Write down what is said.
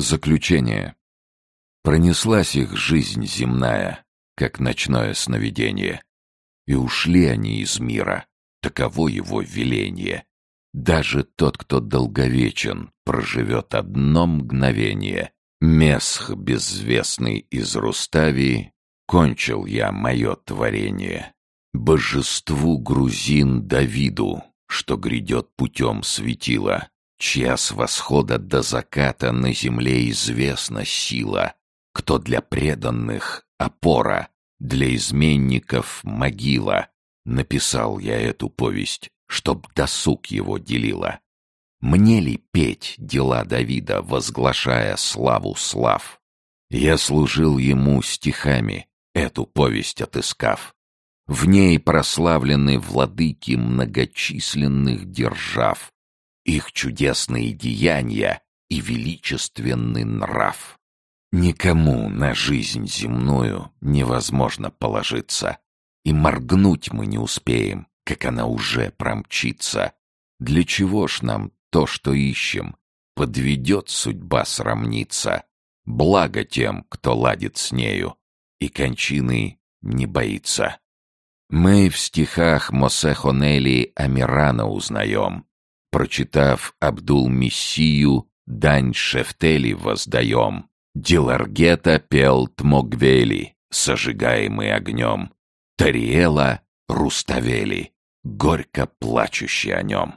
Заключение. Пронеслась их жизнь земная, как ночное сновидение. И ушли они из мира, таково его веление. Даже тот, кто долговечен, проживет одно мгновение. Месх безвестный из Руставии, кончил я мое творение. Божеству грузин Давиду, что грядет путем светила, чья с восхода до заката на земле известна сила, кто для преданных — опора, для изменников — могила. Написал я эту повесть, чтоб досуг его делила. Мне ли петь дела Давида, возглашая славу слав? Я служил ему стихами, эту повесть отыскав. В ней прославлены владыки многочисленных держав, их чудесные деяния и величественный нрав. Никому на жизнь земную невозможно положиться, и моргнуть мы не успеем, как она уже промчится. Для чего ж нам то, что ищем? Подведет судьба срамниться. Благо тем, кто ладит с нею, и кончины не боится. Мы в стихах Мосе Хонели Амирана узнаем. Прочитав Абдул-Мессию, дань Шефтели воздаем. Диларгета пел Тмогвели, сожигаемый огнем. Тариэла Руставели, горько плачущий о нем.